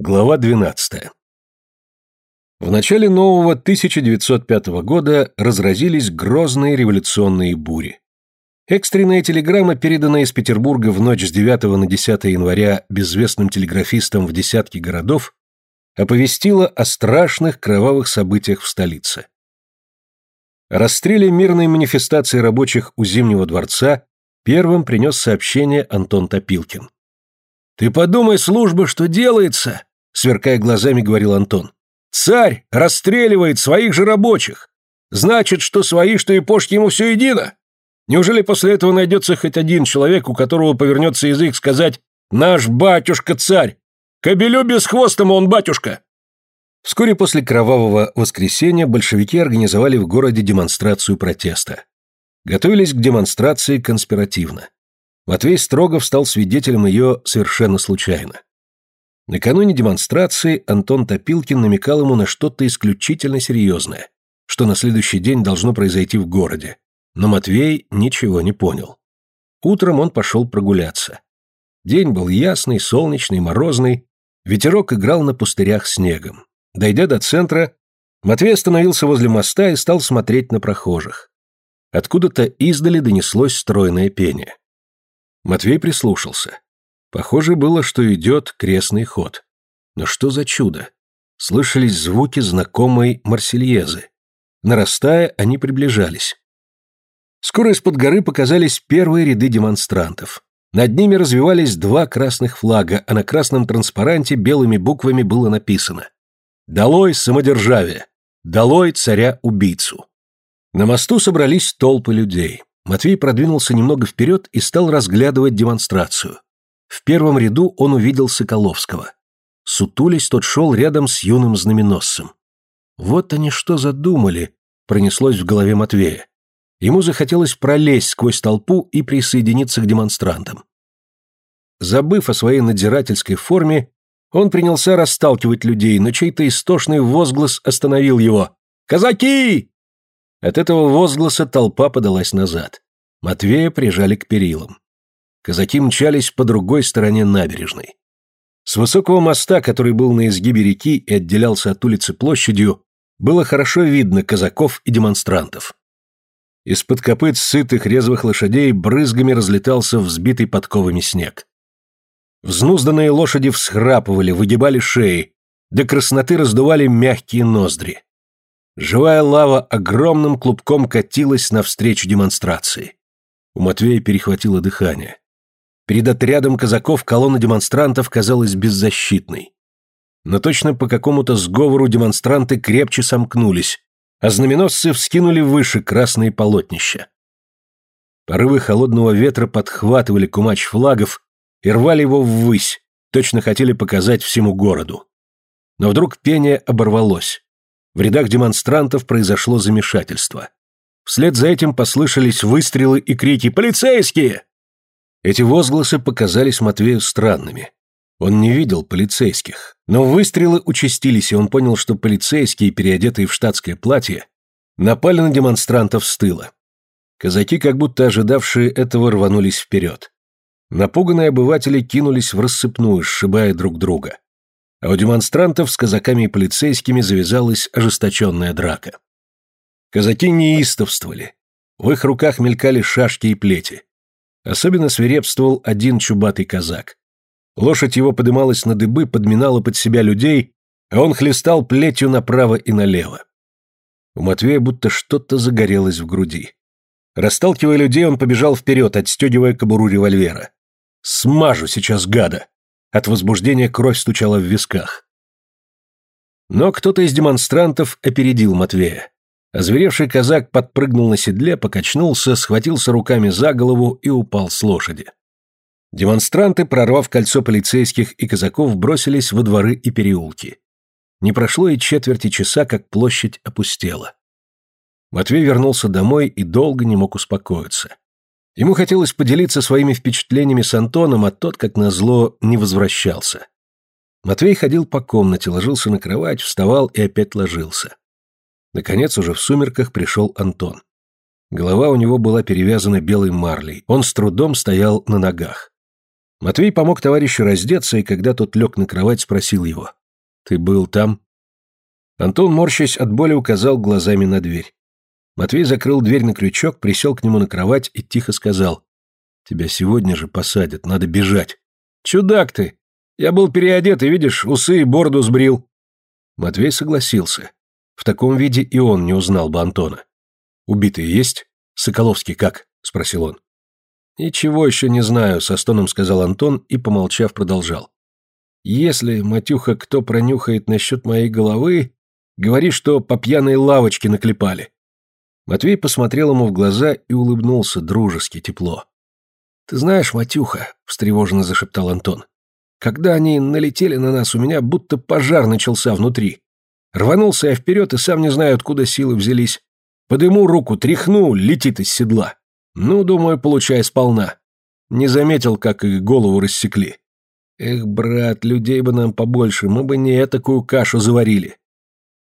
Глава 12. В начале нового 1905 года разразились грозные революционные бури. Экстренная телеграмма, переданная из Петербурга в ночь с 9 на 10 января безвестным телеграфистам в десятки городов, оповестила о страшных кровавых событиях в столице. О расстреле мирной манифестации рабочих у Зимнего дворца первым принес сообщение Антон Топилкин. «Ты подумай, служба, что делается!» Сверкая глазами, говорил Антон. «Царь расстреливает своих же рабочих! Значит, что свои, что и пошки ему все едино! Неужели после этого найдется хоть один человек, у которого повернется язык сказать «Наш батюшка-царь»? Кобелю без хвостому он батюшка!» Вскоре после кровавого воскресенья большевики организовали в городе демонстрацию протеста. Готовились к демонстрации конспиративно. Матвей Строгов стал свидетелем ее совершенно случайно. Накануне демонстрации Антон Топилкин намекал ему на что-то исключительно серьезное, что на следующий день должно произойти в городе. Но Матвей ничего не понял. Утром он пошел прогуляться. День был ясный, солнечный, морозный, ветерок играл на пустырях снегом. Дойдя до центра, Матвей остановился возле моста и стал смотреть на прохожих. Откуда-то издали донеслось стройное пение. Матвей прислушался. Похоже было, что идет крестный ход. Но что за чудо? Слышались звуки знакомой Марсельезы. Нарастая, они приближались. Скоро из-под горы показались первые ряды демонстрантов. Над ними развивались два красных флага, а на красном транспаранте белыми буквами было написано «Долой самодержавие! Долой царя-убийцу!» На мосту собрались толпы людей. Матвей продвинулся немного вперед и стал разглядывать демонстрацию. В первом ряду он увидел Соколовского. Сутулись, тот шел рядом с юным знаменосцем. Вот они что задумали, пронеслось в голове Матвея. Ему захотелось пролезть сквозь толпу и присоединиться к демонстрантам. Забыв о своей надзирательской форме, он принялся расталкивать людей, но чей-то истошный возглас остановил его. «Казаки!» От этого возгласа толпа подалась назад. Матвея прижали к перилам. Казаки мчались по другой стороне набережной. С высокого моста, который был на изгибе реки и отделялся от улицы площадью, было хорошо видно казаков и демонстрантов. Из-под копыт сытых резвых лошадей брызгами разлетался взбитый подковами снег. Взнузданные лошади всхрапывали, выгибали шеи, до красноты раздували мягкие ноздри. Живая лава огромным клубком катилась навстречу демонстрации. У Матвея перехватило дыхание. Перед отрядом казаков колонна демонстрантов казалась беззащитной. Но точно по какому-то сговору демонстранты крепче сомкнулись, а знаменосцы вскинули выше красные полотнища. Порывы холодного ветра подхватывали кумач флагов и рвали его ввысь, точно хотели показать всему городу. Но вдруг пение оборвалось. В рядах демонстрантов произошло замешательство. Вслед за этим послышались выстрелы и крики «Полицейские!». Эти возгласы показались Матвею странными. Он не видел полицейских, но выстрелы участились, и он понял, что полицейские, переодетые в штатское платье, напали на демонстрантов с тыла. Казаки, как будто ожидавшие этого, рванулись вперед. Напуганные обыватели кинулись в рассыпную, сшибая друг друга. А у демонстрантов с казаками и полицейскими завязалась ожесточенная драка. Казаки неистовствовали. В их руках мелькали шашки и плети. Особенно свирепствовал один чубатый казак. Лошадь его подымалась на дыбы, подминала под себя людей, а он хлестал плетью направо и налево. У Матвея будто что-то загорелось в груди. Расталкивая людей, он побежал вперед, отстегивая кобуру револьвера. «Смажу сейчас гада!» От возбуждения кровь стучала в висках. Но кто-то из демонстрантов опередил Матвея. Озверевший казак подпрыгнул на седле, покачнулся, схватился руками за голову и упал с лошади. Демонстранты, прорвав кольцо полицейских и казаков, бросились во дворы и переулки. Не прошло и четверти часа, как площадь опустела. Матвей вернулся домой и долго не мог успокоиться. Ему хотелось поделиться своими впечатлениями с Антоном, а тот, как назло, не возвращался. Матвей ходил по комнате, ложился на кровать, вставал и опять ложился. Наконец, уже в сумерках пришел Антон. Голова у него была перевязана белой марлей, он с трудом стоял на ногах. Матвей помог товарищу раздеться, и когда тот лег на кровать, спросил его. «Ты был там?» Антон, морщась от боли, указал глазами на дверь. Матвей закрыл дверь на крючок, присел к нему на кровать и тихо сказал. «Тебя сегодня же посадят, надо бежать». «Чудак ты! Я был переодет, и, видишь, усы и бороду сбрил». Матвей согласился. В таком виде и он не узнал бы Антона. «Убитые есть? Соколовский как?» – спросил он. «Ничего еще не знаю», – со стоном сказал Антон и, помолчав, продолжал. «Если, Матюха, кто пронюхает насчет моей головы, говори, что по пьяной лавочке наклепали». Матвей посмотрел ему в глаза и улыбнулся дружески, тепло. «Ты знаешь, Матюха», — встревоженно зашептал Антон, «когда они налетели на нас, у меня будто пожар начался внутри. Рванулся я вперед и сам не знаю, откуда силы взялись. Подыму руку, тряхну, летит из седла. Ну, думаю, получай сполна. Не заметил, как их голову рассекли. Эх, брат, людей бы нам побольше, мы бы не такую кашу заварили.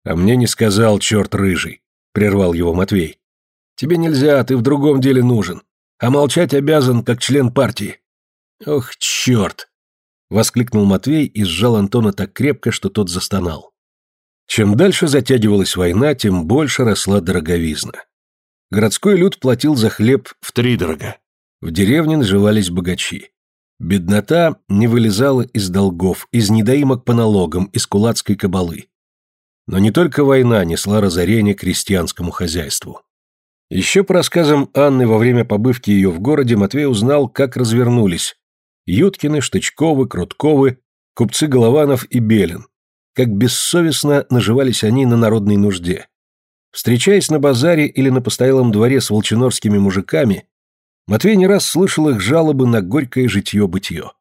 А мне не сказал, черт рыжий, прервал его Матвей. Тебе нельзя, ты в другом деле нужен. А молчать обязан, как член партии. Ох, черт! Воскликнул Матвей и сжал Антона так крепко, что тот застонал. Чем дальше затягивалась война, тем больше росла дороговизна. Городской люд платил за хлеб втридорога. В деревне наживались богачи. Беднота не вылезала из долгов, из недоимок по налогам, из кулацкой кабалы. Но не только война несла разорение крестьянскому хозяйству. Еще по рассказам Анны во время побывки ее в городе Матвей узнал, как развернулись Юткины, Штычковы, Крутковы, купцы Голованов и Белин, как бессовестно наживались они на народной нужде. Встречаясь на базаре или на постоялом дворе с волчинорскими мужиками, Матвей не раз слышал их жалобы на горькое житье-бытие.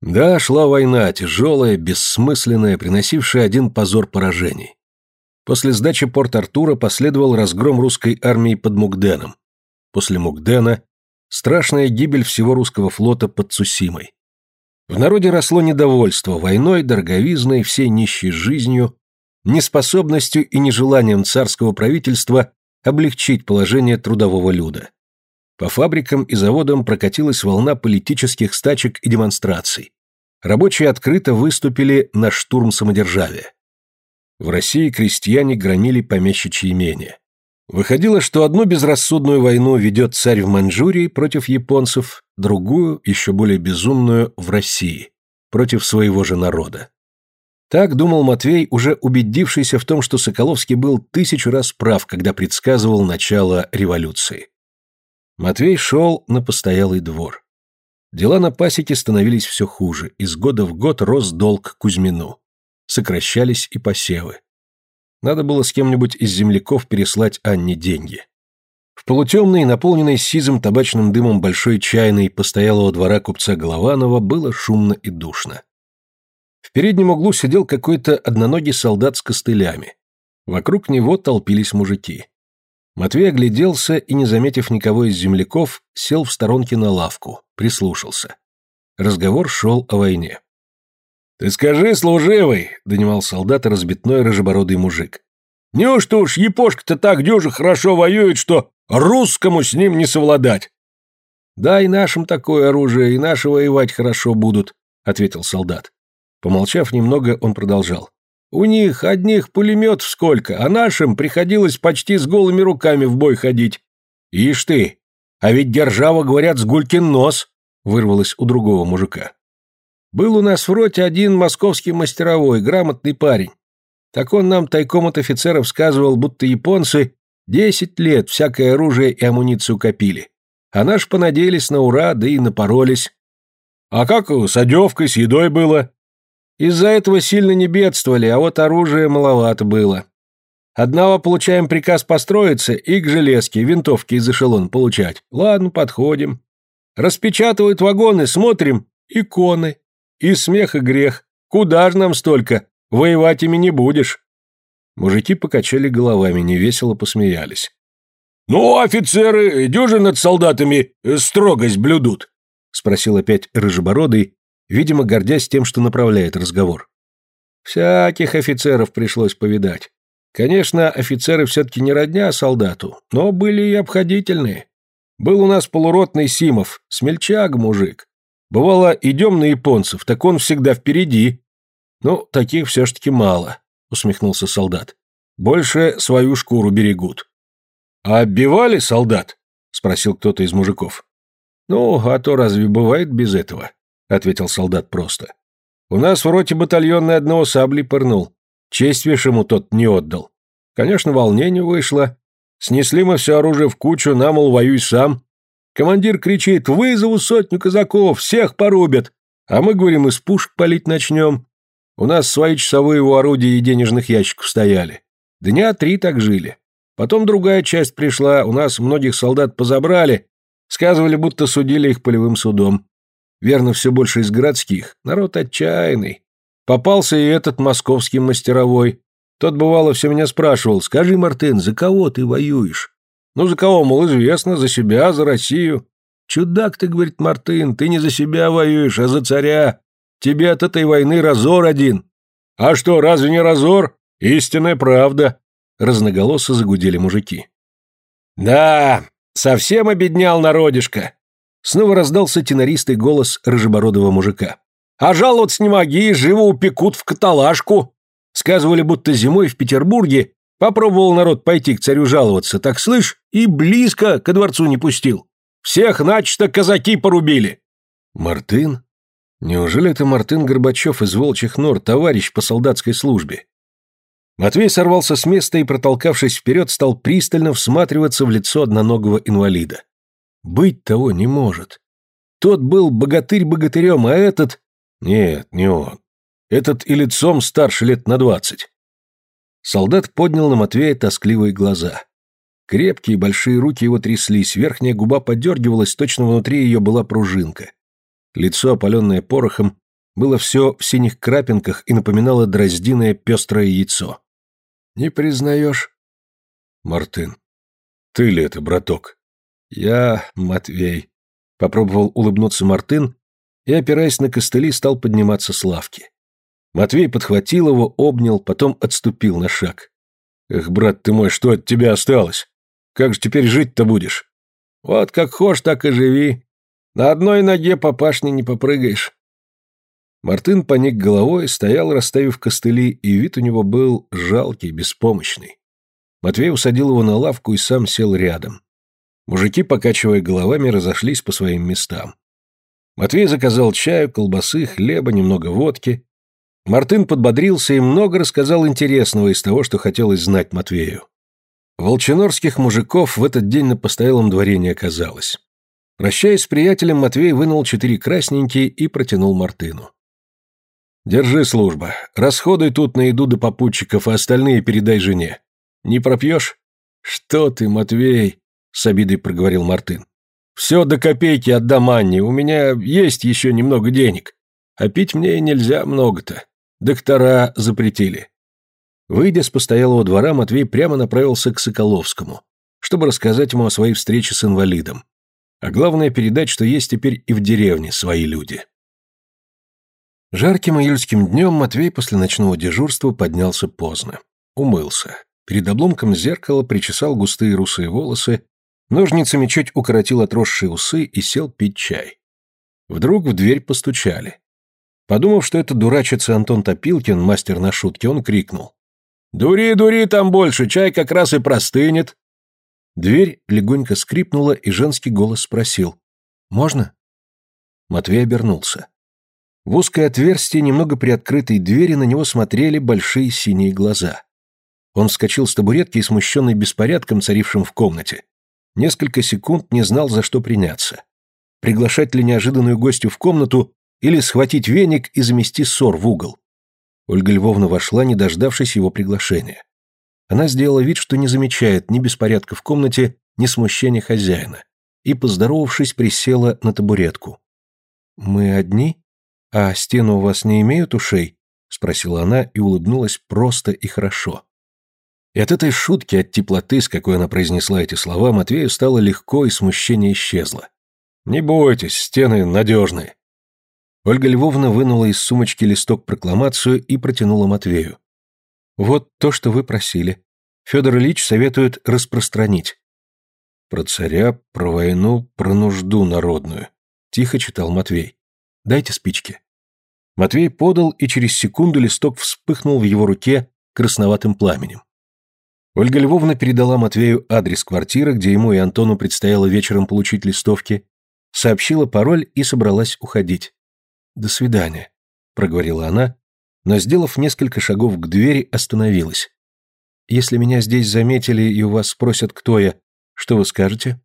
Да, шла война, тяжелая, бессмысленная, приносившая один позор поражений. После сдачи Порт-Артура последовал разгром русской армии под Мугденом. После Мугдена – страшная гибель всего русского флота под Цусимой. В народе росло недовольство войной, дороговизной, всей нищей жизнью, неспособностью и нежеланием царского правительства облегчить положение трудового люда. По фабрикам и заводам прокатилась волна политических стачек и демонстраций. Рабочие открыто выступили на штурм самодержавия. В России крестьяне громили помещичьи имения. Выходило, что одну безрассудную войну ведет царь в Маньчжурии против японцев, другую, еще более безумную, в России, против своего же народа. Так думал Матвей, уже убедившийся в том, что Соколовский был тысячу раз прав, когда предсказывал начало революции. Матвей шел на постоялый двор. Дела на пасеке становились все хуже, из года в год рос долг Кузьмину. Сокращались и посевы. Надо было с кем-нибудь из земляков переслать Анне деньги. В полутемной, наполненной сизым табачным дымом большой чайной постоялого двора купца Голованова было шумно и душно. В переднем углу сидел какой-то одноногий солдат с костылями. Вокруг него толпились мужики. Матвей огляделся и, не заметив никого из земляков, сел в сторонке на лавку, прислушался. Разговор шел о войне. «Ты скажи, служивый!» — донимал солдат разбитной рыжебородый мужик. «Неужто уж епошка-то так дюже хорошо воюет, что русскому с ним не совладать?» «Да, и нашим такое оружие, и наши воевать хорошо будут», — ответил солдат. Помолчав немного, он продолжал. «У них одних пулеметов сколько, а нашим приходилось почти с голыми руками в бой ходить. Ишь ты, а ведь держава, говорят, с гулькин нос», — вырвалось у другого мужика. «Был у нас в роте один московский мастеровой, грамотный парень. Так он нам тайком от офицеров сказывал, будто японцы десять лет всякое оружие и амуницию копили. А наш понадеялись на ура, да и напоролись. А как с одевкой, с едой было? Из-за этого сильно не бедствовали, а вот оружия маловато было. Одного получаем приказ построиться и к железке винтовки из эшелон получать. Ладно, подходим. Распечатывают вагоны, смотрим, иконы. И смех, и грех. Куда же нам столько? Воевать ими не будешь. Мужики покачали головами, невесело посмеялись. «Ну, офицеры, дюжи над солдатами строгость блюдут», — спросил опять Рыжебородый, видимо, гордясь тем, что направляет разговор. Всяких офицеров пришлось повидать. Конечно, офицеры все-таки не родня солдату, но были и обходительные. Был у нас полуротный Симов, смельчак мужик. Бывало, идем на японцев, так он всегда впереди. Ну, таких все ж таки мало, усмехнулся солдат. Больше свою шкуру берегут. А оббивали солдат? Спросил кто-то из мужиков. Ну, а то разве бывает без этого? Ответил солдат просто. У нас в роте батальонный одного сабли пырнул. Честь ему тот не отдал. Конечно, волнение вышло. Снесли мы все оружие в кучу, нам, мол, воюй сам. Командир кричит, вызову сотню казаков, всех порубят. А мы, говорим, из пушек палить начнем. У нас свои часовые у орудий и денежных ящиков стояли. Дня три так жили. Потом другая часть пришла, у нас многих солдат позабрали, сказывали, будто судили их полевым судом. Верно, все больше из городских. Народ отчаянный. Попался и этот московский мастеровой. Тот, бывало, все меня спрашивал, скажи, Мартын, за кого ты воюешь? Ну, за кого, мол, известно, за себя, за Россию. Чудак ты, говорит Мартын, ты не за себя воюешь, а за царя. Тебе от этой войны разор один. А что, разве не разор? Истинная правда. Разноголосо загудели мужики. Да, совсем обеднял народишко. Снова раздался тенористый голос рыжебородого мужика. А жаловаться не моги, живо упекут в каталажку. Сказывали, будто зимой в Петербурге Попробовал народ пойти к царю жаловаться, так слышь, и близко ко дворцу не пустил. Всех начисто казаки порубили. Мартын? Неужели это Мартын Горбачев из Волчьих Нор, товарищ по солдатской службе? Матвей сорвался с места и, протолкавшись вперед, стал пристально всматриваться в лицо одноногого инвалида. Быть того не может. Тот был богатырь богатырем, а этот... Нет, не он. Этот и лицом старше лет на двадцать. Солдат поднял на Матвея тоскливые глаза. Крепкие большие руки его тряслись, верхняя губа подергивалась, точно внутри ее была пружинка. Лицо, опаленное порохом, было все в синих крапинках и напоминало дроздиное пестрое яйцо. «Не признаешь?» «Мартын, ты ли это, браток?» «Я Матвей», — попробовал улыбнуться Мартын и, опираясь на костыли, стал подниматься с лавки. Матвей подхватил его, обнял, потом отступил на шаг. «Эх, брат ты мой, что от тебя осталось? Как же теперь жить-то будешь?» «Вот как хошь, так и живи. На одной ноге по пашне не попрыгаешь». Мартын поник головой, стоял, расставив костыли, и вид у него был жалкий, беспомощный. Матвей усадил его на лавку и сам сел рядом. Мужики, покачивая головами, разошлись по своим местам. Матвей заказал чаю, колбасы, хлеба, немного водки, Мартын подбодрился и много рассказал интересного из того, что хотелось знать Матвею. Волчинорских мужиков в этот день на постоялом дворе не оказалось. Прощаясь с приятелем, Матвей вынул четыре красненькие и протянул Мартыну. «Держи служба. Расходуй тут на еду до попутчиков, а остальные передай жене. Не пропьешь?» «Что ты, Матвей?» — с обидой проговорил Мартын. «Все до копейки отдам Анне, у меня есть еще немного денег. А пить мне нельзя много-то. Доктора запретили. Выйдя с постоялого двора, Матвей прямо направился к Соколовскому, чтобы рассказать ему о своей встрече с инвалидом. А главное передать, что есть теперь и в деревне свои люди. Жарким июльским днем Матвей после ночного дежурства поднялся поздно. Умылся. Перед обломком зеркала причесал густые русые волосы, ножницами чуть укоротил отросшие усы и сел пить чай. Вдруг в дверь постучали. Подумав, что это дурачится Антон Топилкин, мастер на шутки, он крикнул. «Дури, дури там больше, чай как раз и простынет». Дверь легонько скрипнула, и женский голос спросил. «Можно?» Матвей обернулся. В узкое отверстие немного приоткрытой двери на него смотрели большие синие глаза. Он вскочил с табуретки и, смущенный беспорядком, царившим в комнате, несколько секунд не знал, за что приняться. Приглашать ли неожиданную гостью в комнату или схватить веник и замести ссор в угол. Ольга Львовна вошла, не дождавшись его приглашения. Она сделала вид, что не замечает ни беспорядка в комнате, ни смущения хозяина, и, поздоровавшись, присела на табуретку. «Мы одни? А стены у вас не имеют ушей?» — спросила она и улыбнулась просто и хорошо. И от этой шутки, от теплоты, с какой она произнесла эти слова, Матвею стало легко и смущение исчезло. «Не бойтесь, стены надежные. Ольга Львовна вынула из сумочки листок прокламацию и протянула Матвею. «Вот то, что вы просили. Федор Ильич советует распространить». «Про царя, про войну, про нужду народную», — тихо читал Матвей. Дайте спички». Матвей подал, и через секунду листок вспыхнул в его руке красноватым пламенем. Ольга Львовна передала Матвею адрес квартиры, где ему и Антону предстояло вечером получить листовки, сообщила пароль и собралась уходить. «До свидания», — проговорила она, но, сделав несколько шагов к двери, остановилась. «Если меня здесь заметили и у вас спросят, кто я, что вы скажете?»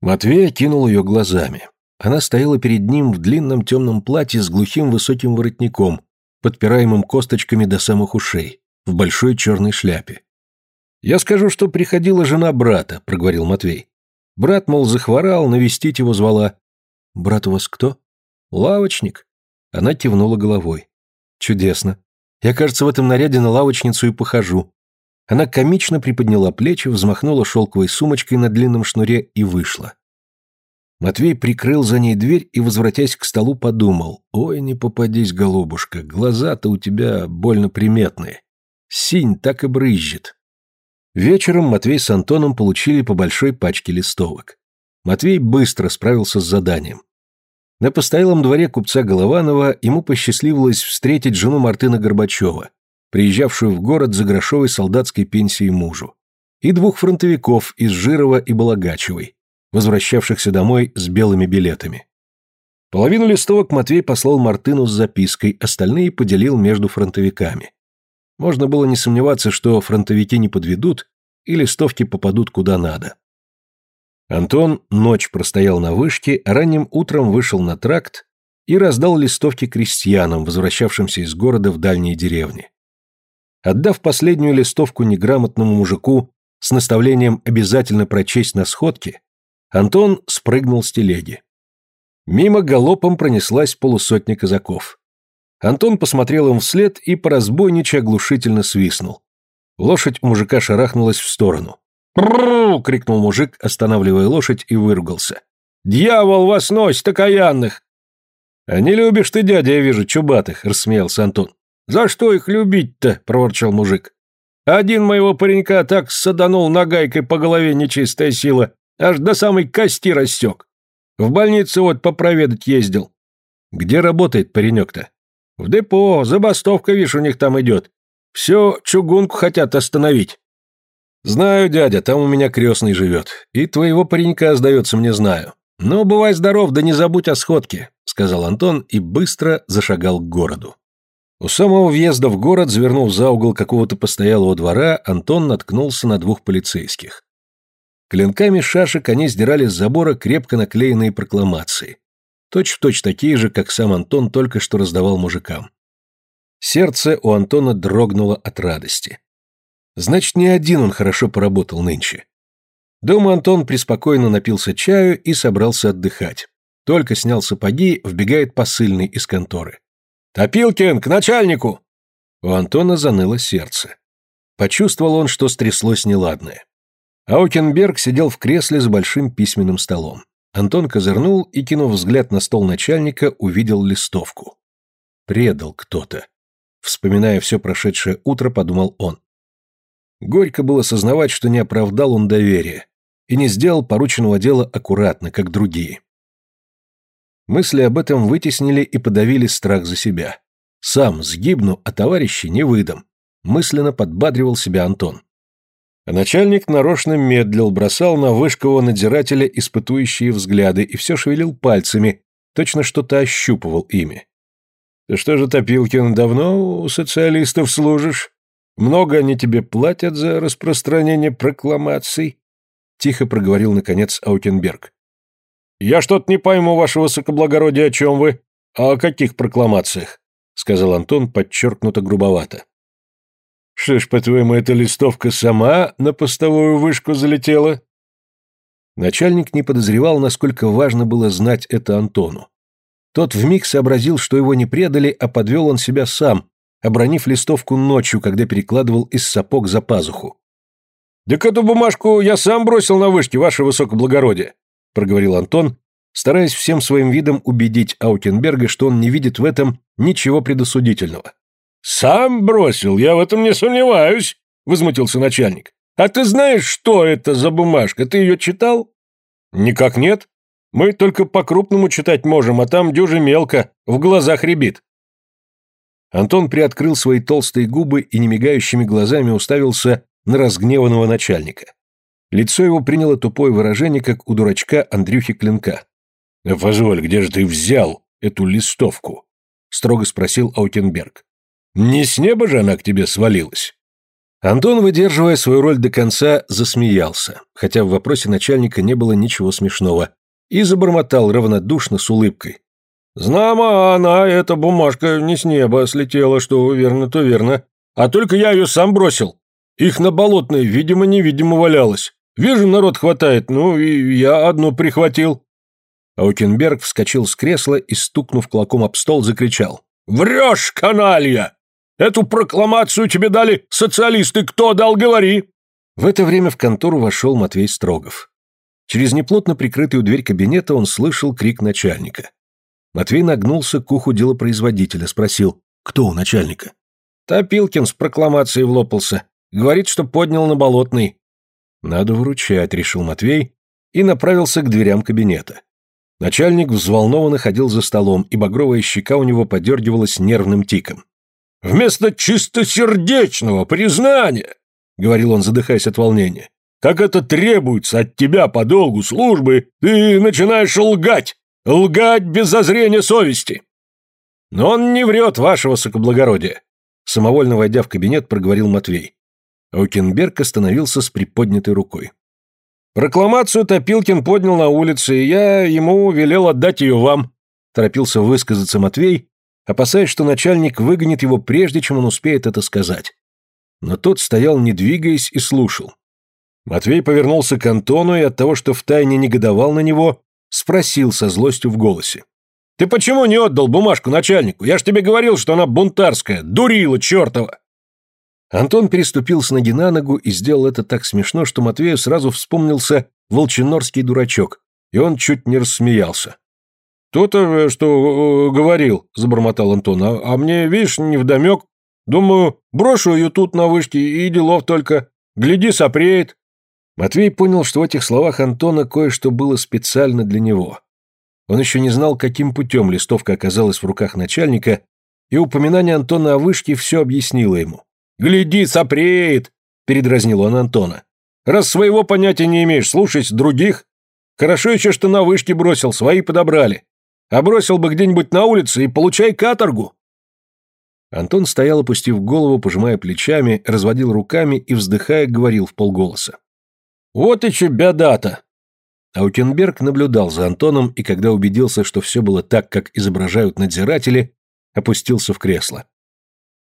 Матвей окинул ее глазами. Она стояла перед ним в длинном темном платье с глухим высоким воротником, подпираемым косточками до самых ушей, в большой черной шляпе. «Я скажу, что приходила жена брата», — проговорил Матвей. Брат, мол, захворал, навестить его звала. «Брат у вас кто?» «Лавочник». Она кивнула головой. «Чудесно. Я, кажется, в этом наряде на лавочницу и похожу». Она комично приподняла плечи, взмахнула шелковой сумочкой на длинном шнуре и вышла. Матвей прикрыл за ней дверь и, возвратясь к столу, подумал. «Ой, не попадись, голубушка, глаза-то у тебя больно приметные. Синь так и брызжет». Вечером Матвей с Антоном получили по большой пачке листовок. Матвей быстро справился с заданием. На постоялом дворе купца Голованова ему посчастливилось встретить жену Мартына Горбачева, приезжавшую в город за грошовой солдатской пенсией мужу, и двух фронтовиков из Жирова и Балагачевой, возвращавшихся домой с белыми билетами. Половину листовок Матвей послал Мартыну с запиской, остальные поделил между фронтовиками. Можно было не сомневаться, что фронтовики не подведут, и листовки попадут куда надо. Антон ночь простоял на вышке, ранним утром вышел на тракт и раздал листовки крестьянам, возвращавшимся из города в дальние деревни. Отдав последнюю листовку неграмотному мужику с наставлением обязательно прочесть на сходке, Антон спрыгнул с телеги. Мимо галопом пронеслась полусотня казаков. Антон посмотрел им вслед и по разбойничьи оглушительно свистнул. Лошадь у мужика шарахнулась в сторону. «Пррррр!» — крикнул мужик, останавливая лошадь, и выругался. «Дьявол вас носит, окаянных!» «А не любишь ты, дядя, я вижу, чубатых», — рассмеялся Антон. «За что их любить-то?» — проворчал мужик. «Один моего паренька так саданул нагайкой по голове нечистая сила, аж до самой кости рассек. В больницу вот попроведать ездил». «Где работает паренек-то?» В депо, забастовка, видишь, у них там идет. Все чугунку хотят остановить. Знаю, дядя, там у меня крестный живет. И твоего паренька, сдается мне, знаю. Ну, бывай здоров, да не забудь о сходке, сказал Антон и быстро зашагал к городу. У самого въезда в город, завернув за угол какого-то постоялого двора, Антон наткнулся на двух полицейских. Клинками шашек они сдирали с забора крепко наклеенные прокламации. Точь-в-точь точь такие же, как сам Антон только что раздавал мужикам. Сердце у Антона дрогнуло от радости. Значит, не один он хорошо поработал нынче. Дома Антон преспокойно напился чаю и собрался отдыхать. Только снял сапоги, вбегает посыльный из конторы. «Топилкин, к начальнику!» У Антона заныло сердце. Почувствовал он, что стряслось неладное. Аукенберг сидел в кресле за большим письменным столом. Антон козырнул и, кинув взгляд на стол начальника, увидел листовку. Предал кто-то. Вспоминая все прошедшее утро, подумал он. Горько было сознавать, что не оправдал он доверия и не сделал порученного дела аккуратно, как другие. Мысли об этом вытеснили и подавили страх за себя. Сам сгибну, а товарищи не выдам. Мысленно подбадривал себя Антон. А начальник нарочно медлил, бросал на вышкового надзирателя испытующие взгляды и все шевелил пальцами, точно что-то ощупывал ими. «Ты что же, Топилкин, давно у социалистов служишь? Много они тебе платят за распространение прокламаций?» Тихо проговорил, наконец, Аутенберг. «Я что-то не пойму, ваше высокоблагородие, о чем вы. А о каких прокламациях?» сказал Антон подчеркнуто грубовато. Что ж, по-твоему, эта листовка сама на постовую вышку залетела? Начальник не подозревал, насколько важно было знать это Антону. Тот вмиг сообразил, что его не предали, а подвел он себя сам, обронив листовку ночью, когда перекладывал из сапог за пазуху. «Так эту бумажку я сам бросил на вышке, ваше высокоблагородие», проговорил Антон, стараясь всем своим видом убедить Аутенберга, что он не видит в этом ничего предосудительного. «Сам бросил, я в этом не сомневаюсь», — возмутился начальник. «А ты знаешь, что это за бумажка? Ты ее читал?» «Никак нет. Мы только по-крупному читать можем, а там дюже мелко, в глазах рябит». Антон приоткрыл свои толстые губы и немигающими глазами уставился на разгневанного начальника. Лицо его приняло тупое выражение, как у дурачка Андрюхи Клинка. «Позволь, где же ты взял эту листовку?» — строго спросил Аутенберг. «Не с неба же она к тебе свалилась?» Антон, выдерживая свою роль до конца, засмеялся, хотя в вопросе начальника не было ничего смешного, и забормотал равнодушно с улыбкой. «Знамо она, эта бумажка не с неба слетела, что верно, то верно. А только я ее сам бросил. Их на болотной, видимо-невидимо валялось. Вижу, народ хватает, ну и я одну прихватил». Аукенберг вскочил с кресла и, стукнув кулаком об стол, закричал. «Врешь, каналья! Эту прокламацию тебе дали социалисты, кто дал, говори!» В это время в контору вошел Матвей Строгов. Через неплотно прикрытую дверь кабинета он слышал крик начальника. Матвей нагнулся к уху делопроизводителя, спросил, кто у начальника. Топилкин с прокламацией влопался. Говорит, что поднял на болотный. Надо выручать, решил Матвей и направился к дверям кабинета. Начальник взволнованно ходил за столом, и багровая щека у него подергивалась нервным тиком. «Вместо чистосердечного признания», — говорил он, задыхаясь от волнения, «как это требуется от тебя по долгу службы, ты начинаешь лгать, лгать без зазрения совести». «Но он не врет, ваше высокоблагородие», — самовольно войдя в кабинет, проговорил Матвей. Аукенберг остановился с приподнятой рукой. Прокламацию Топилкин поднял на улице, и я ему велел отдать ее вам», – торопился высказаться Матвей, опасаясь, что начальник выгонит его прежде, чем он успеет это сказать. Но тот стоял, не двигаясь, и слушал. Матвей повернулся к Антону и от того, что втайне негодовал на него, спросил со злостью в голосе. «Ты почему не отдал бумажку начальнику? Я ж тебе говорил, что она бунтарская, дурила чертова!» Антон переступил с ноги на ногу и сделал это так смешно, что Матвею сразу вспомнился волчинорский дурачок, и он чуть не рассмеялся. «То-то, что э, говорил», — забормотал Антон, а, «а мне, видишь, невдомек. Думаю, брошу ее тут на вышке, и делов только. Гляди, сопреет». Матвей понял, что в этих словах Антона кое-что было специально для него. Он еще не знал, каким путем листовка оказалась в руках начальника, и упоминание Антона о вышке все объяснило ему. «Гляди, сопреет!» – передразнил он Антона. «Раз своего понятия не имеешь, слушать других. Хорошо еще, что на вышке бросил, свои подобрали. А бросил бы где-нибудь на улице и получай каторгу!» Антон стоял, опустив голову, пожимая плечами, разводил руками и, вздыхая, говорил в полголоса. «Вот че беда-то!» Аутенберг наблюдал за Антоном и, когда убедился, что все было так, как изображают надзиратели, опустился в кресло.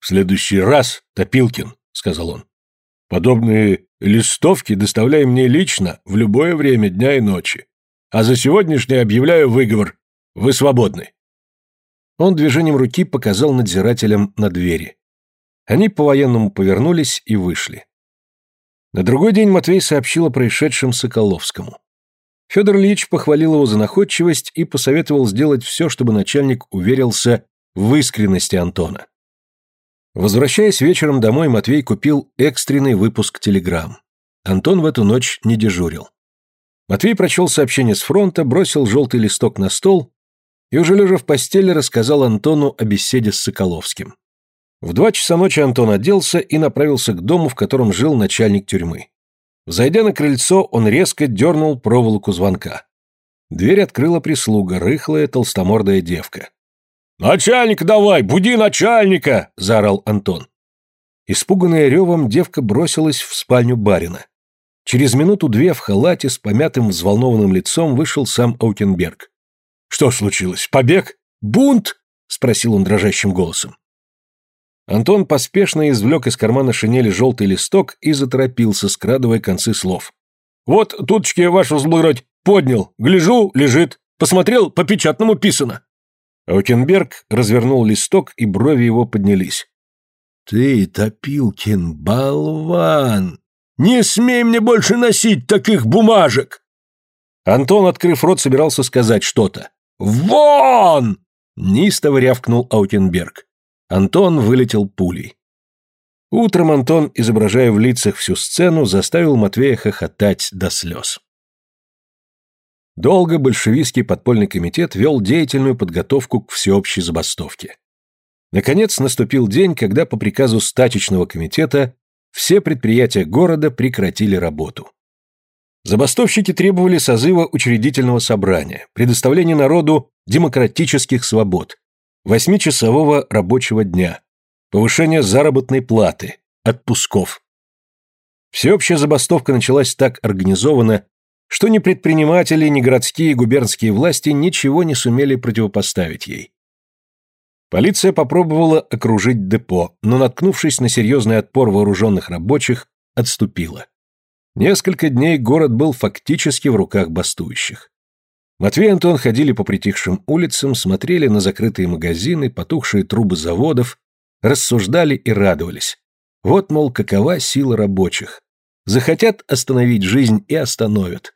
«В следующий раз, Топилкин», — сказал он, — «подобные листовки доставляй мне лично в любое время дня и ночи. А за сегодняшний объявляю выговор. Вы свободны». Он движением руки показал надзирателям на двери. Они по-военному повернулись и вышли. На другой день Матвей сообщил о происшедшем Соколовскому. Федор Ильич похвалил его за находчивость и посоветовал сделать все, чтобы начальник уверился в искренности Антона. Возвращаясь вечером домой, Матвей купил экстренный выпуск телеграмм. Антон в эту ночь не дежурил. Матвей прочел сообщение с фронта, бросил желтый листок на стол и, уже лежа в постели, рассказал Антону о беседе с Соколовским. В два часа ночи Антон оделся и направился к дому, в котором жил начальник тюрьмы. Зайдя на крыльцо, он резко дернул проволоку звонка. Дверь открыла прислуга, рыхлая толстомордая девка. «Начальник давай, буди начальника!» – заорал Антон. Испуганная ревом, девка бросилась в спальню барина. Через минуту-две в халате с помятым взволнованным лицом вышел сам Аутенберг. «Что случилось? Побег? Бунт?» – спросил он дрожащим голосом. Антон поспешно извлек из кармана шинели желтый листок и заторопился, скрадывая концы слов. «Вот, туточки, вашу взблагородь, поднял. Гляжу, лежит. Посмотрел, по печатному писано. Аутенберг развернул листок, и брови его поднялись. «Ты, Топилкин, болван! Не смей мне больше носить таких бумажек!» Антон, открыв рот, собирался сказать что-то. «Вон!» — Нистово рявкнул Аутенберг. Антон вылетел пулей. Утром Антон, изображая в лицах всю сцену, заставил Матвея хохотать до слез. Долго большевистский подпольный комитет вел деятельную подготовку к всеобщей забастовке. Наконец наступил день, когда по приказу стачечного комитета все предприятия города прекратили работу. Забастовщики требовали созыва учредительного собрания, предоставления народу демократических свобод, восьмичасового рабочего дня, повышения заработной платы, отпусков. Всеобщая забастовка началась так организованно, что ни предприниматели, ни городские и губернские власти ничего не сумели противопоставить ей. Полиция попробовала окружить депо, но, наткнувшись на серьезный отпор вооруженных рабочих, отступила. Несколько дней город был фактически в руках бастующих. Матвей и Антон ходили по притихшим улицам, смотрели на закрытые магазины, потухшие трубы заводов, рассуждали и радовались. Вот, мол, какова сила рабочих. Захотят остановить жизнь и остановят.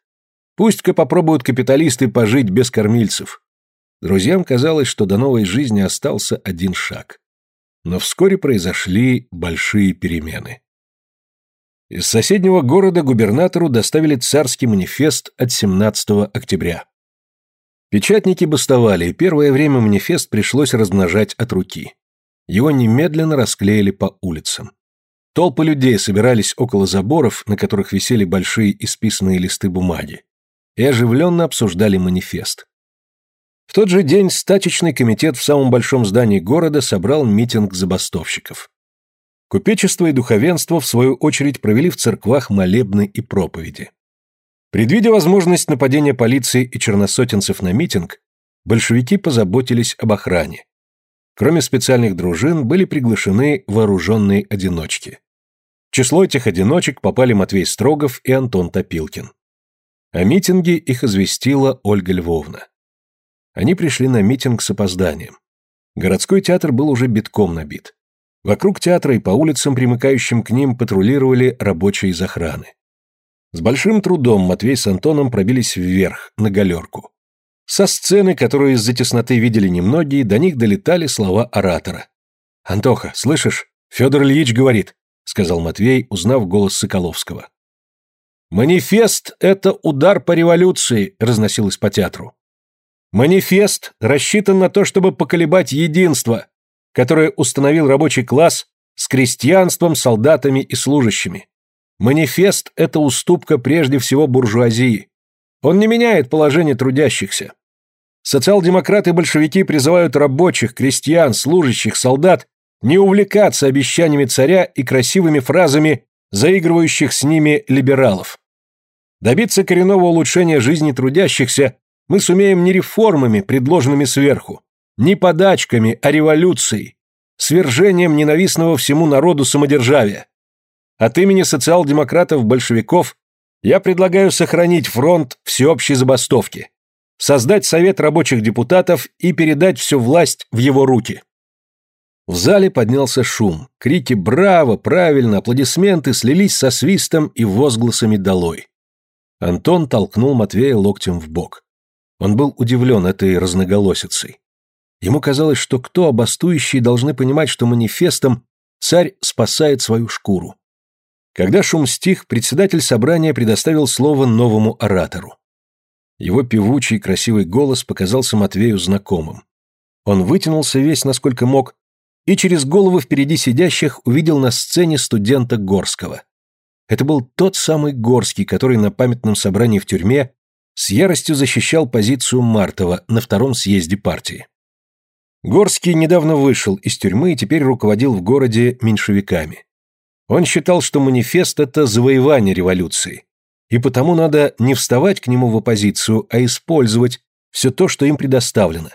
Пусть-ка попробуют капиталисты пожить без кормильцев. Друзьям казалось, что до новой жизни остался один шаг. Но вскоре произошли большие перемены. Из соседнего города губернатору доставили царский манифест от 17 октября. Печатники бастовали, и первое время манифест пришлось размножать от руки. Его немедленно расклеили по улицам. Толпы людей собирались около заборов, на которых висели большие исписанные листы бумаги, и оживленно обсуждали манифест. В тот же день стачечный комитет в самом большом здании города собрал митинг забастовщиков. Купечество и духовенство, в свою очередь, провели в церквах молебны и проповеди. Предвидя возможность нападения полиции и черносотенцев на митинг, большевики позаботились об охране. Кроме специальных дружин были приглашены вооруженные одиночки. В число этих одиночек попали Матвей Строгов и Антон Топилкин. О митинге их известила Ольга Львовна. Они пришли на митинг с опозданием. Городской театр был уже битком набит. Вокруг театра и по улицам, примыкающим к ним, патрулировали рабочие из охраны. С большим трудом Матвей с Антоном пробились вверх, на галерку. Со сцены, которую из-за тесноты видели немногие, до них долетали слова оратора. «Антоха, слышишь? Федор Ильич говорит сказал Матвей, узнав голос Соколовского. «Манифест — это удар по революции», — разносилось по театру. «Манифест рассчитан на то, чтобы поколебать единство, которое установил рабочий класс с крестьянством, солдатами и служащими. Манифест — это уступка прежде всего буржуазии. Он не меняет положение трудящихся. Социал-демократы-большевики призывают рабочих, крестьян, служащих, солдат не увлекаться обещаниями царя и красивыми фразами заигрывающих с ними либералов. Добиться коренного улучшения жизни трудящихся мы сумеем не реформами, предложенными сверху, не подачками, а революцией, свержением ненавистного всему народу самодержавия. От имени социал-демократов-большевиков я предлагаю сохранить фронт всеобщей забастовки, создать Совет рабочих депутатов и передать всю власть в его руки. В зале поднялся шум. Крики «Браво!», «Правильно!», аплодисменты слились со свистом и возгласами «Долой!». Антон толкнул Матвея локтем в бок. Он был удивлен этой разноголосицей. Ему казалось, что кто обостующие должны понимать, что манифестом царь спасает свою шкуру. Когда шум стих, председатель собрания предоставил слово новому оратору. Его певучий красивый голос показался Матвею знакомым. Он вытянулся весь, насколько мог, и через голову впереди сидящих увидел на сцене студента Горского. Это был тот самый Горский, который на памятном собрании в тюрьме с яростью защищал позицию Мартова на втором съезде партии. Горский недавно вышел из тюрьмы и теперь руководил в городе меньшевиками. Он считал, что манифест – это завоевание революции, и потому надо не вставать к нему в оппозицию, а использовать все то, что им предоставлено.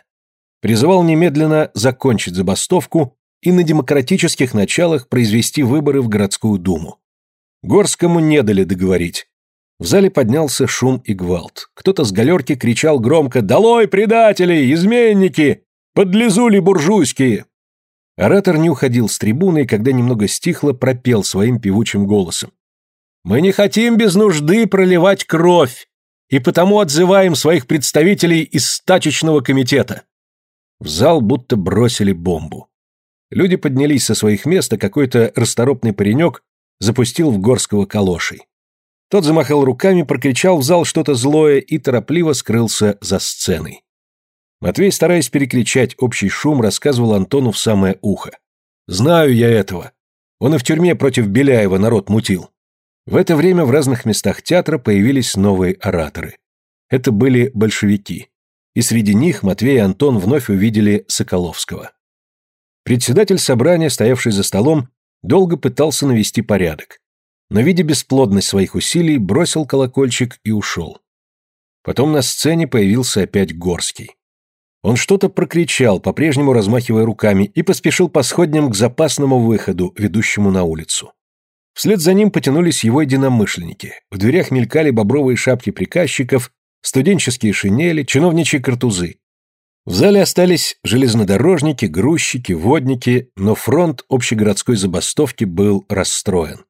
Призывал немедленно закончить забастовку и на демократических началах произвести выборы в городскую думу. Горскому не дали договорить. В зале поднялся шум и гвалт. Кто-то с галерки кричал громко «Долой, предатели, изменники! Подлизули буржуйские!» Оратор не уходил с трибуны и, когда немного стихло, пропел своим певучим голосом. «Мы не хотим без нужды проливать кровь, и потому отзываем своих представителей из стачечного комитета». В зал будто бросили бомбу. Люди поднялись со своих мест, а какой-то расторопный паренек запустил в Горского калошей. Тот замахал руками, прокричал в зал что-то злое и торопливо скрылся за сценой. Матвей, стараясь перекричать общий шум, рассказывал Антону в самое ухо. «Знаю я этого. Он и в тюрьме против Беляева народ мутил». В это время в разных местах театра появились новые ораторы. Это были большевики. И среди них Матвей и Антон вновь увидели Соколовского. Председатель собрания, стоявший за столом, долго пытался навести порядок но, видя бесплодность своих усилий, бросил колокольчик и ушел. Потом на сцене появился опять Горский. Он что-то прокричал, по-прежнему размахивая руками, и поспешил по сходням к запасному выходу, ведущему на улицу. Вслед за ним потянулись его единомышленники. В дверях мелькали бобровые шапки приказчиков, студенческие шинели, чиновничьи картузы. В зале остались железнодорожники, грузчики, водники, но фронт общегородской забастовки был расстроен.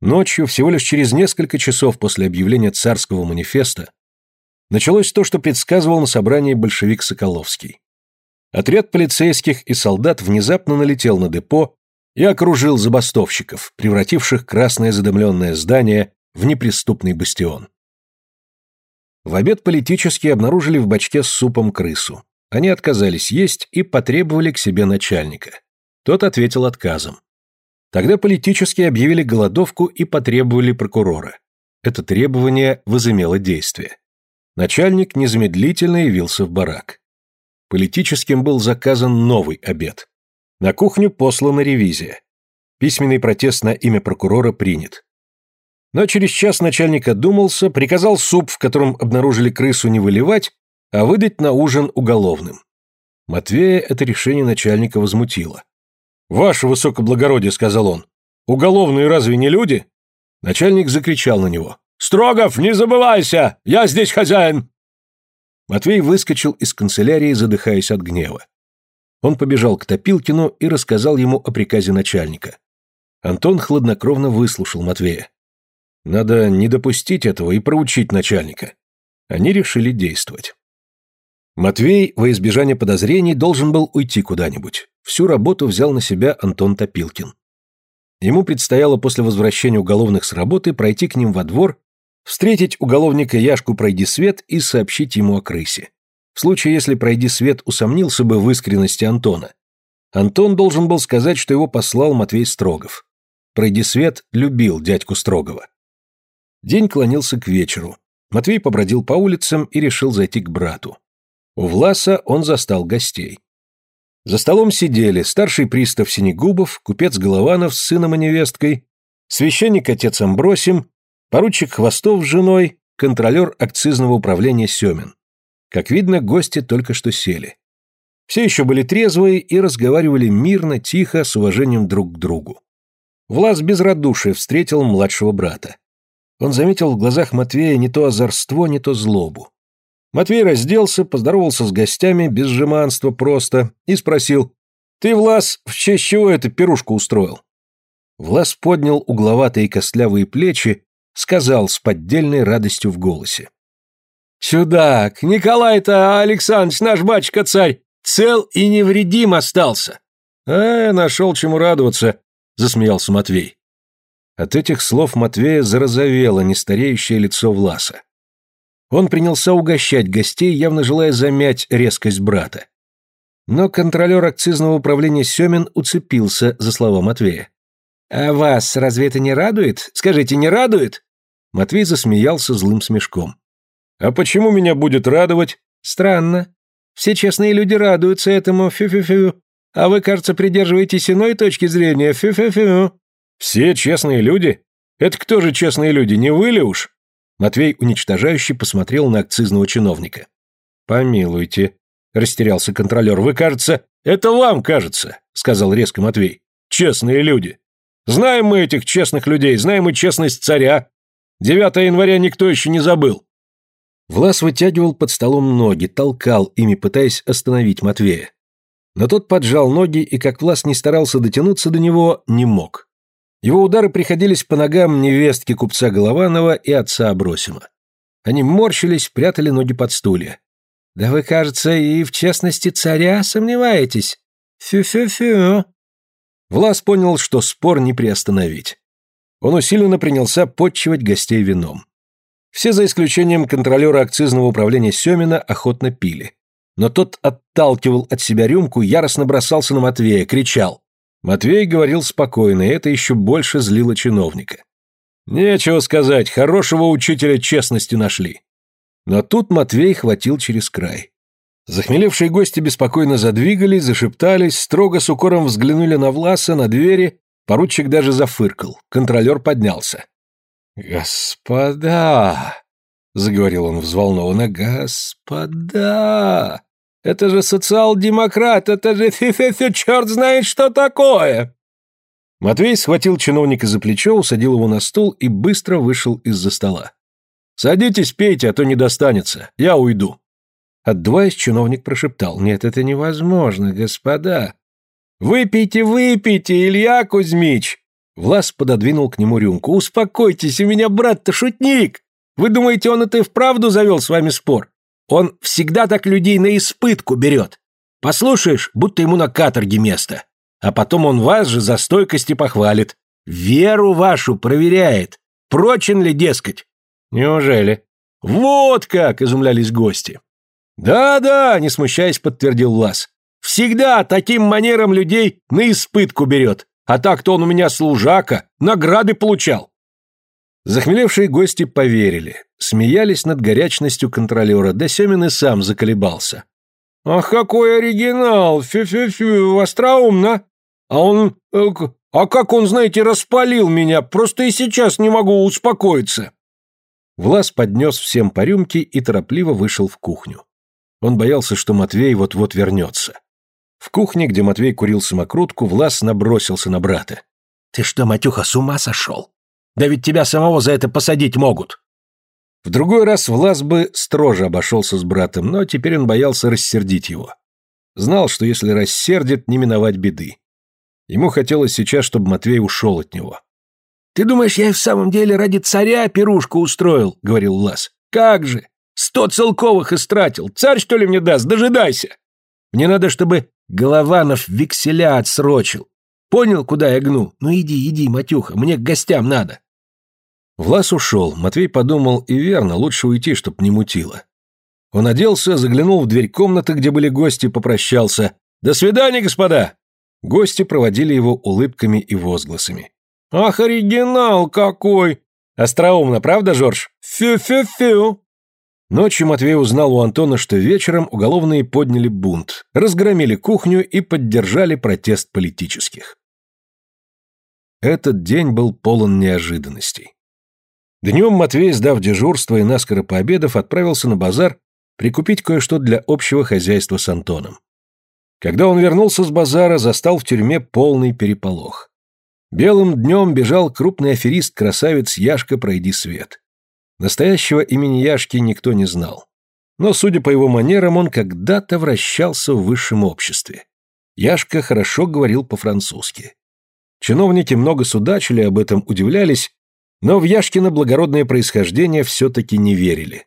Ночью, всего лишь через несколько часов после объявления царского манифеста, началось то, что предсказывал на собрании большевик Соколовский. Отряд полицейских и солдат внезапно налетел на депо и окружил забастовщиков, превративших красное задымленное здание в неприступный бастион. В обед политические обнаружили в бачке с супом крысу. Они отказались есть и потребовали к себе начальника. Тот ответил отказом. Тогда политические объявили голодовку и потребовали прокурора. Это требование возымело действие. Начальник незамедлительно явился в барак. Политическим был заказан новый обед. На кухню послана ревизия. Письменный протест на имя прокурора принят. Но через час начальник одумался, приказал суп, в котором обнаружили крысу, не выливать, а выдать на ужин уголовным. Матвея это решение начальника возмутило. «Ваше высокоблагородие», — сказал он, — «уголовные разве не люди?» Начальник закричал на него. «Строгов, не забывайся! Я здесь хозяин!» Матвей выскочил из канцелярии, задыхаясь от гнева. Он побежал к Топилкину и рассказал ему о приказе начальника. Антон хладнокровно выслушал Матвея. Надо не допустить этого и проучить начальника. Они решили действовать. Матвей, во избежание подозрений, должен был уйти куда-нибудь. Всю работу взял на себя Антон Топилкин. Ему предстояло после возвращения уголовных с работы пройти к ним во двор, встретить уголовника Яшку Пройди Свет и сообщить ему о крысе. В случае, если Пройди Свет усомнился бы в искренности Антона, Антон должен был сказать, что его послал Матвей Строгов. Пройди Свет любил дядьку Строгова. День клонился к вечеру. Матвей побродил по улицам и решил зайти к брату. У Власа он застал гостей. За столом сидели старший пристав Синегубов, купец Голованов с сыном и невесткой, священник отец Амбросим, поручик Хвостов с женой, контролер акцизного управления Семин. Как видно, гости только что сели. Все еще были трезвые и разговаривали мирно, тихо, с уважением друг к другу. Влас без радушия встретил младшего брата. Он заметил в глазах Матвея не то озорство, не то злобу. Матвей разделся, поздоровался с гостями, без жеманства просто, и спросил, «Ты, Влас, в честь чего эту пирушку устроил?» Влас поднял угловатые костлявые плечи, сказал с поддельной радостью в голосе. «Чудак, Николай-то Александрович, наш батюшка-царь, цел и невредим остался!» «А, нашел чему радоваться», — засмеялся Матвей. От этих слов Матвея зарозовело нестареющее лицо Власа. Он принялся угощать гостей, явно желая замять резкость брата. Но контролер акцизного управления Семин уцепился за слова Матвея. «А вас разве это не радует? Скажите, не радует?» Матвей засмеялся злым смешком. «А почему меня будет радовать?» «Странно. Все честные люди радуются этому, фю-фю-фю. А вы, кажется, придерживаетесь иной точки зрения, фю-фю-фю». «Все честные люди? Это кто же честные люди, не вы ли уж?» Матвей уничтожающе посмотрел на акцизного чиновника. «Помилуйте», — растерялся контролер, — «вы, кажется...» «Это вам кажется», — сказал резко Матвей. «Честные люди. Знаем мы этих честных людей, знаем и честность царя. 9 января никто еще не забыл». Влас вытягивал под столом ноги, толкал ими, пытаясь остановить Матвея. Но тот поджал ноги и, как Влас не старался дотянуться до него, не мог. Его удары приходились по ногам невестки купца Голованова и отца Абросима. Они морщились, прятали ноги под стулья. «Да вы, кажется, и в честности царя сомневаетесь. Фю-фю-фю». Влас понял, что спор не приостановить. Он усиленно принялся подчивать гостей вином. Все за исключением контролера акцизного управления Семина охотно пили. Но тот отталкивал от себя рюмку, яростно бросался на Матвея, кричал. Матвей говорил спокойно, и это еще больше злило чиновника. Нечего сказать, хорошего учителя честности нашли. Но тут Матвей хватил через край. Захмелевшие гости беспокойно задвигались, зашептались, строго с укором взглянули на Власа, на двери, поручик даже зафыркал, контролер поднялся. «Господа!» — заговорил он взволнованно. «Господа! Это же социал-демократ, это же фи-фи-фи, черт знает, что такое!» Матвей схватил чиновника за плечо, усадил его на стул и быстро вышел из-за стола. «Садитесь, пейте, а то не достанется. Я уйду». Отдуваясь, чиновник прошептал. «Нет, это невозможно, господа». «Выпейте, выпейте, Илья Кузьмич!» Влас пододвинул к нему рюмку. «Успокойтесь, у меня брат-то шутник! Вы думаете, он это и вправду завел с вами спор? Он всегда так людей на испытку берет. Послушаешь, будто ему на каторге место. А потом он вас же за стойкость и похвалит. Веру вашу проверяет. Прочен ли, дескать? Неужели? Вот как, изумлялись гости. Да-да, не смущаясь, подтвердил Влас. Всегда таким манером людей на испытку берет. А так-то он у меня служака, награды получал. Захмелевшие гости поверили, смеялись над горячностью контролера, да Семин и сам заколебался. «Ах, какой оригинал! Фю-фю-фю, остроумно! А он... Э, а как он, знаете, распалил меня, просто и сейчас не могу успокоиться!» Влас поднес всем по рюмке и торопливо вышел в кухню. Он боялся, что Матвей вот-вот вернется. В кухне, где Матвей курил самокрутку, Влас набросился на брата. «Ты что, Матюха, с ума сошел? Да ведь тебя самого за это посадить могут!» В другой раз Влас бы строже обошелся с братом, но теперь он боялся рассердить его. Знал, что если рассердит, не миновать беды. Ему хотелось сейчас, чтобы Матвей ушел от него. «Ты думаешь, я и в самом деле ради царя пирушку устроил?» — говорил Влас. «Как же! Сто целковых истратил! Царь, что ли, мне даст? Дожидайся! Мне надо, чтобы Голованов векселя отсрочил. Понял, куда я гну? Ну иди, иди, Матюха, мне к гостям надо!» Влас ушел. Матвей подумал, и верно, лучше уйти, чтоб не мутило. Он оделся, заглянул в дверь комнаты, где были гости, попрощался. «До свидания, господа!» Гости проводили его улыбками и возгласами. «Ах, оригинал какой!» «Остроумно, правда, Жорж?» «Фю-фю-фю!» Ночью Матвей узнал у Антона, что вечером уголовные подняли бунт, разгромили кухню и поддержали протест политических. Этот день был полон неожиданностей. Днем Матвей, сдав дежурство и наскоро пообедав, отправился на базар прикупить кое-что для общего хозяйства с Антоном. Когда он вернулся с базара, застал в тюрьме полный переполох. Белым днем бежал крупный аферист-красавец Яшка «Пройди свет». Настоящего имени Яшки никто не знал. Но, судя по его манерам, он когда-то вращался в высшем обществе. Яшка хорошо говорил по-французски. Чиновники много судачили об этом, удивлялись, но в Яшкино благородное происхождение все-таки не верили.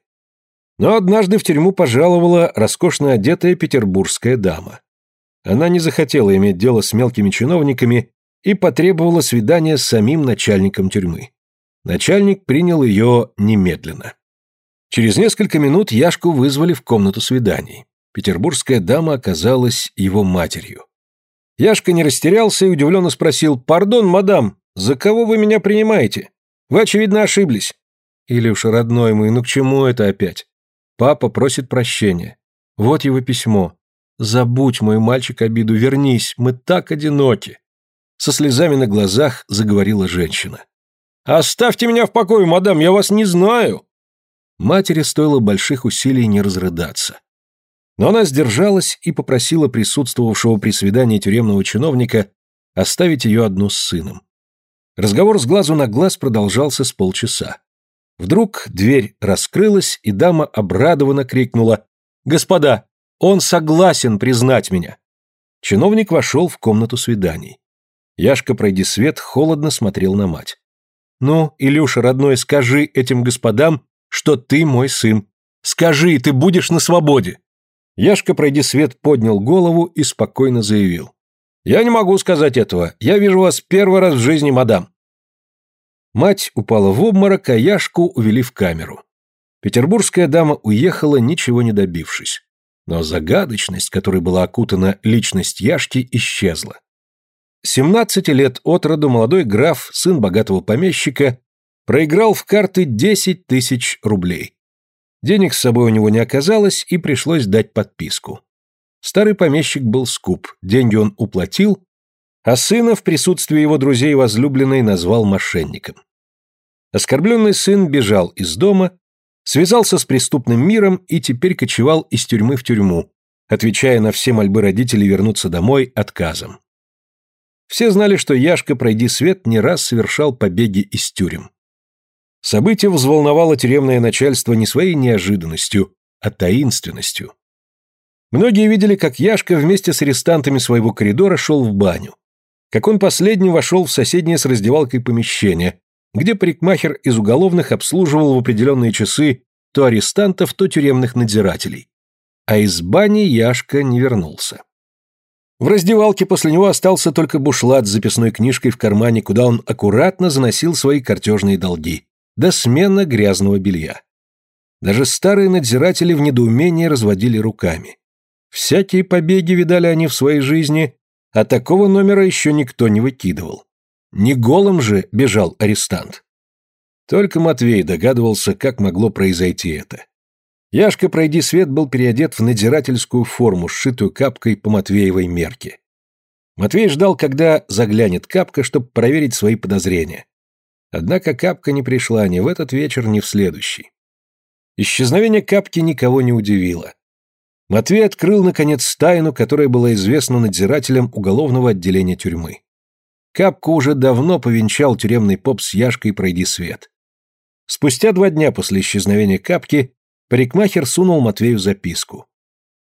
Но однажды в тюрьму пожаловала роскошно одетая петербургская дама. Она не захотела иметь дело с мелкими чиновниками и потребовала свидания с самим начальником тюрьмы. Начальник принял ее немедленно. Через несколько минут Яшку вызвали в комнату свиданий. Петербургская дама оказалась его матерью. Яшка не растерялся и удивленно спросил «Пардон, мадам, за кого вы меня принимаете?» Вы, очевидно, ошиблись. Илюша, родной мой, ну к чему это опять? Папа просит прощения. Вот его письмо. Забудь, мой мальчик, обиду, вернись, мы так одиноки. Со слезами на глазах заговорила женщина. «Оставьте меня в покое, мадам, я вас не знаю!» Матери стоило больших усилий не разрыдаться. Но она сдержалась и попросила присутствовавшего при свидании тюремного чиновника оставить ее одну с сыном. Разговор с глазу на глаз продолжался с полчаса. Вдруг дверь раскрылась, и дама обрадованно крикнула «Господа, он согласен признать меня!» Чиновник вошел в комнату свиданий. Яшка, пройди свет, холодно смотрел на мать. «Ну, Илюша, родной, скажи этим господам, что ты мой сын. Скажи, ты будешь на свободе!» Яшка, пройди свет, поднял голову и спокойно заявил. «Я не могу сказать этого. Я вижу вас первый раз в жизни, мадам». Мать упала в обморок, а Яшку увели в камеру. Петербургская дама уехала, ничего не добившись. Но загадочность, которой была окутана личность Яшки, исчезла. 17 лет от роду молодой граф, сын богатого помещика, проиграл в карты 10 тысяч рублей. Денег с собой у него не оказалось, и пришлось дать подписку. Старый помещик был скуп, деньги он уплатил, а сына в присутствии его друзей возлюбленной назвал мошенником. Оскорбленный сын бежал из дома, связался с преступным миром и теперь кочевал из тюрьмы в тюрьму, отвечая на все мольбы родителей вернуться домой отказом. Все знали, что Яшка, пройди свет, не раз совершал побеги из тюрем. Событие взволновало тюремное начальство не своей неожиданностью, а таинственностью. Многие видели, как Яшка вместе с арестантами своего коридора шел в баню. Как он последний вошел в соседнее с раздевалкой помещение, где парикмахер из уголовных обслуживал в определенные часы то арестантов, то тюремных надзирателей. А из бани Яшка не вернулся. В раздевалке после него остался только бушлат с записной книжкой в кармане, куда он аккуратно заносил свои картежные долги, до смена грязного белья. Даже старые надзиратели в недоумении разводили руками. Всякие побеги видали они в своей жизни, а такого номера еще никто не выкидывал. Не голым же бежал арестант. Только Матвей догадывался, как могло произойти это. Яшка, пройди свет, был переодет в надзирательскую форму, сшитую капкой по Матвеевой мерке. Матвей ждал, когда заглянет капка, чтобы проверить свои подозрения. Однако капка не пришла ни в этот вечер, ни в следующий. Исчезновение капки никого не удивило. Матвей открыл, наконец, тайну, которая была известна надзирателям уголовного отделения тюрьмы. Капку уже давно повенчал тюремный поп с Яшкой «Пройди свет». Спустя два дня после исчезновения капки парикмахер сунул Матвею записку.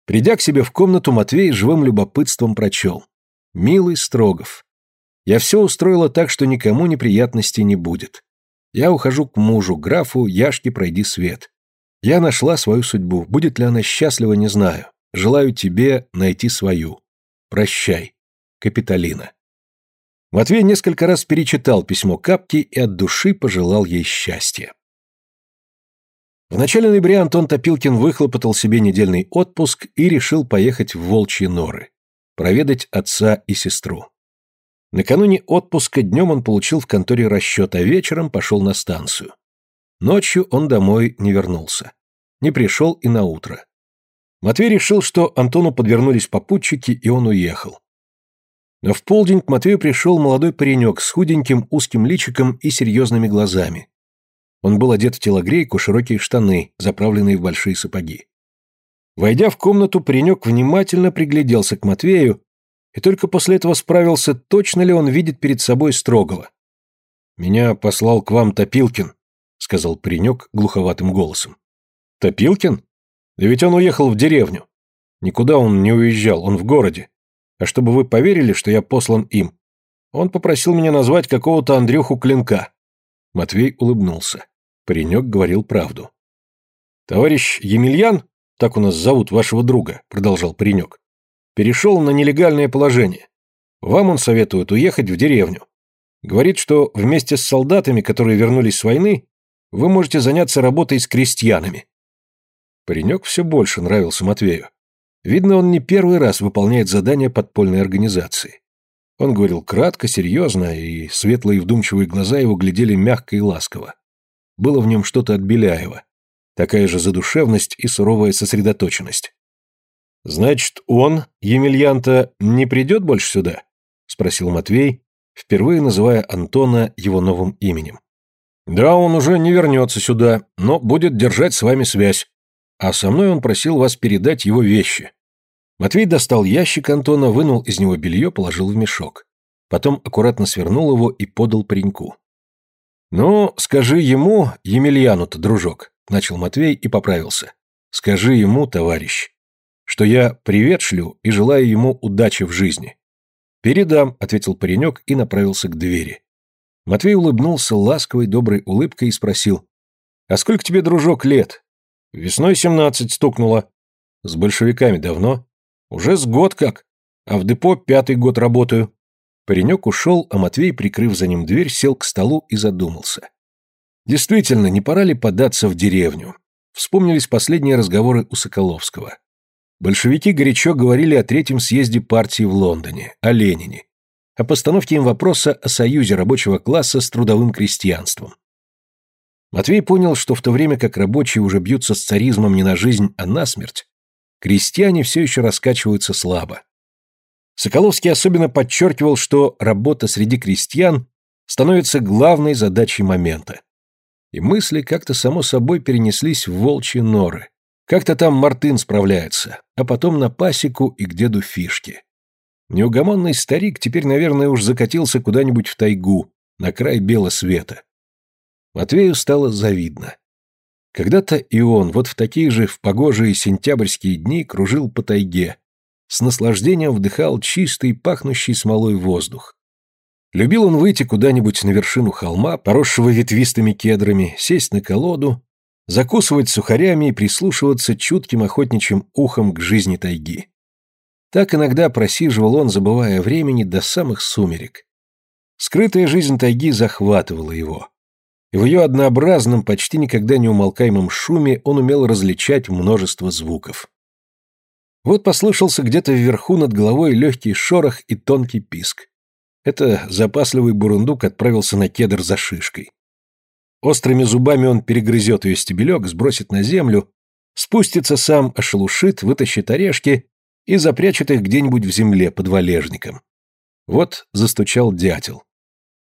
Придя к себе в комнату, Матвей живым любопытством прочел. «Милый Строгов, я все устроила так, что никому неприятностей не будет. Я ухожу к мужу, графу, Яшке пройди свет. Я нашла свою судьбу. Будет ли она счастлива, не знаю. Желаю тебе найти свою. Прощай. Капитолина. Матвей несколько раз перечитал письмо Капки и от души пожелал ей счастья. В начале ноября Антон Топилкин выхлопотал себе недельный отпуск и решил поехать в Волчьи норы, проведать отца и сестру. Накануне отпуска днем он получил в конторе расчет, а вечером пошел на станцию. Ночью он домой не вернулся. Не пришел и на утро. Матвей решил, что Антону подвернулись попутчики, и он уехал. Но в полдень к Матвею пришел молодой паренек с худеньким узким личиком и серьезными глазами. Он был одет в телогрейку, широкие штаны, заправленные в большие сапоги. Войдя в комнату, паренек внимательно пригляделся к Матвею и только после этого справился, точно ли он видит перед собой Строгова. «Меня послал к вам Топилкин», — сказал паренек глуховатым голосом. «Топилкин? Да ведь он уехал в деревню. Никуда он не уезжал, он в городе. А чтобы вы поверили, что я послан им, он попросил меня назвать какого-то Андрюху Клинка». Матвей улыбнулся. Паренек говорил правду. «Товарищ Емельян, так у нас зовут вашего друга», — продолжал паренек, Перешел на нелегальное положение. Вам он советует уехать в деревню. Говорит, что вместе с солдатами, которые вернулись с войны, вы можете заняться работой с крестьянами. Паренек все больше нравился Матвею. Видно, он не первый раз выполняет задания подпольной организации. Он говорил кратко, серьезно, и светлые вдумчивые глаза его глядели мягко и ласково. Было в нем что-то от Беляева. Такая же задушевность и суровая сосредоточенность. «Значит, он, Емельян-то, не придет больше сюда?» — спросил Матвей, впервые называя Антона его новым именем. «Да, он уже не вернется сюда, но будет держать с вами связь. А со мной он просил вас передать его вещи». Матвей достал ящик Антона, вынул из него белье, положил в мешок. Потом аккуратно свернул его и подал пареньку. «Ну, скажи ему, Емельяну-то, дружок», — начал Матвей и поправился. «Скажи ему, товарищ, что я привет шлю и желаю ему удачи в жизни. «Передам», — ответил паренек и направился к двери. Матвей улыбнулся ласковой, доброй улыбкой и спросил. «А сколько тебе, дружок, лет?» «Весной семнадцать стукнуло». «С большевиками давно?» «Уже с год как. А в депо пятый год работаю». Паренек ушел, а Матвей, прикрыв за ним дверь, сел к столу и задумался. Действительно, не пора ли податься в деревню? Вспомнились последние разговоры у Соколовского. Большевики горячо говорили о третьем съезде партии в Лондоне, о Ленине, о постановке им вопроса о союзе рабочего класса с трудовым крестьянством. Матвей понял, что в то время как рабочие уже бьются с царизмом не на жизнь, а на смерть, крестьяне все еще раскачиваются слабо. Соколовский особенно подчеркивал, что работа среди крестьян становится главной задачей момента. И мысли как-то само собой перенеслись в волчьи норы. Как-то там Мартын справляется, а потом на пасеку и к деду Фишке. Неугомонный старик теперь, наверное, уж закатился куда-нибудь в тайгу, на край бела света. Матвею стало завидно. Когда-то и он вот в такие же в погожие сентябрьские дни кружил по тайге, с наслаждением вдыхал чистый, пахнущий смолой воздух. Любил он выйти куда-нибудь на вершину холма, поросшего ветвистыми кедрами, сесть на колоду, закусывать сухарями и прислушиваться чутким охотничьим ухом к жизни тайги. Так иногда просиживал он, забывая времени, до самых сумерек. Скрытая жизнь тайги захватывала его. И в ее однообразном, почти никогда не умолкаемом шуме он умел различать множество звуков. Вот послышался где-то вверху над головой легкий шорох и тонкий писк. Это запасливый бурундук отправился на кедр за шишкой. Острыми зубами он перегрызет ее стебелек, сбросит на землю, спустится сам, ошелушит, вытащит орешки и запрячет их где-нибудь в земле под валежником. Вот застучал дятел.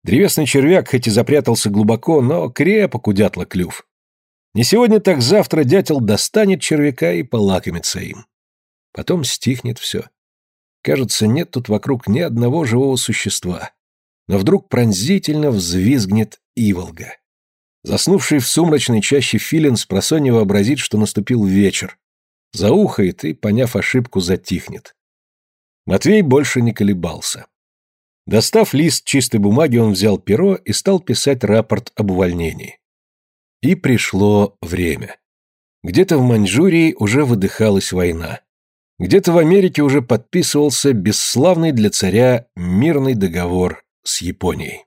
Древесный червяк хоть и запрятался глубоко, но крепок у дятла клюв. Не сегодня, так завтра дятел достанет червяка и полакомится им. Потом стихнет все. Кажется, нет тут вокруг ни одного живого существа. Но вдруг пронзительно взвизгнет иволга. Заснувший в сумрачной чаще филин с просонья вообразит, что наступил вечер. Заухает и, поняв ошибку, затихнет. Матвей больше не колебался. Достав лист чистой бумаги, он взял перо и стал писать рапорт об увольнении. И пришло время. Где-то в Маньчжурии уже выдыхалась война. Где-то в Америке уже подписывался бесславный для царя мирный договор с Японией.